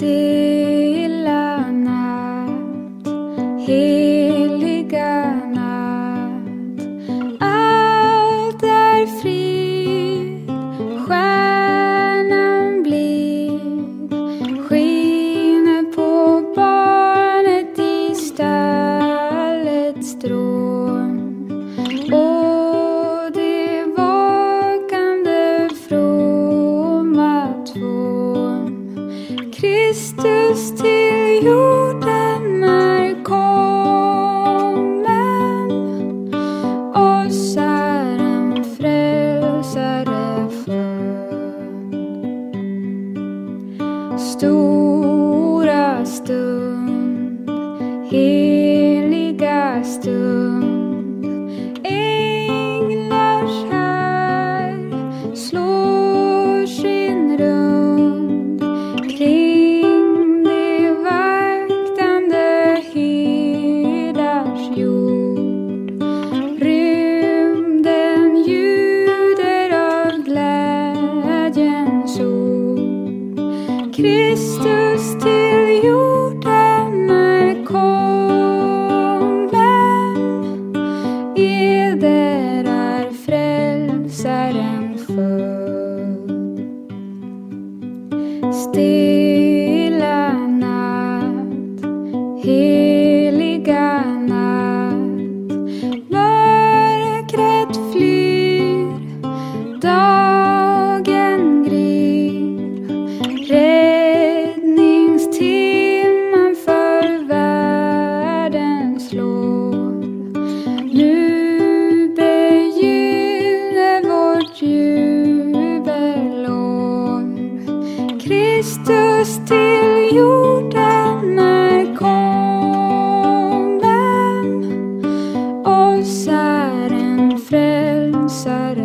stilla natt, heliga natt. Allt är frid. Kristus till jorden är kommen oss är en frälsare född. Stora stund, heliga stund Kristus till jorden är kommen. Eder är frälsaren född. Kristus till jorden är kommen. Oss är en frälsare.